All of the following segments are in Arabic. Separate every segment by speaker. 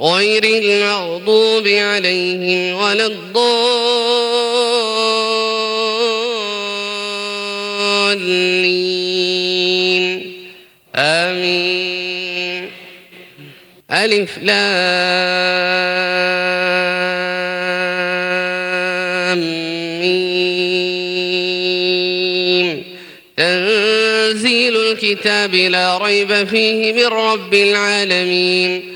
Speaker 1: غير المغضوب عليهم ولا الضالين. آمين. ألف لام ميم. تنزيل الكتاب لا ريب فيه من رب العالمين.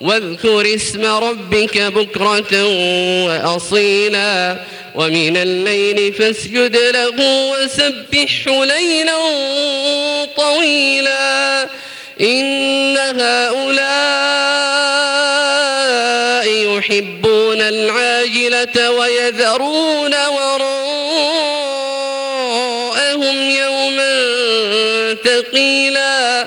Speaker 1: واذكر اسم ربك بكرة وأصيلا ومن الليل فاسجد له وسبحه ليلا طويلا إن هؤلاء يحبون العاجلة ويذرون وراء ثقيلا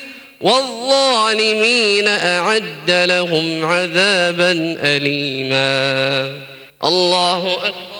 Speaker 1: والظالمين أعد لهم عذابا أليما. الله أكبر.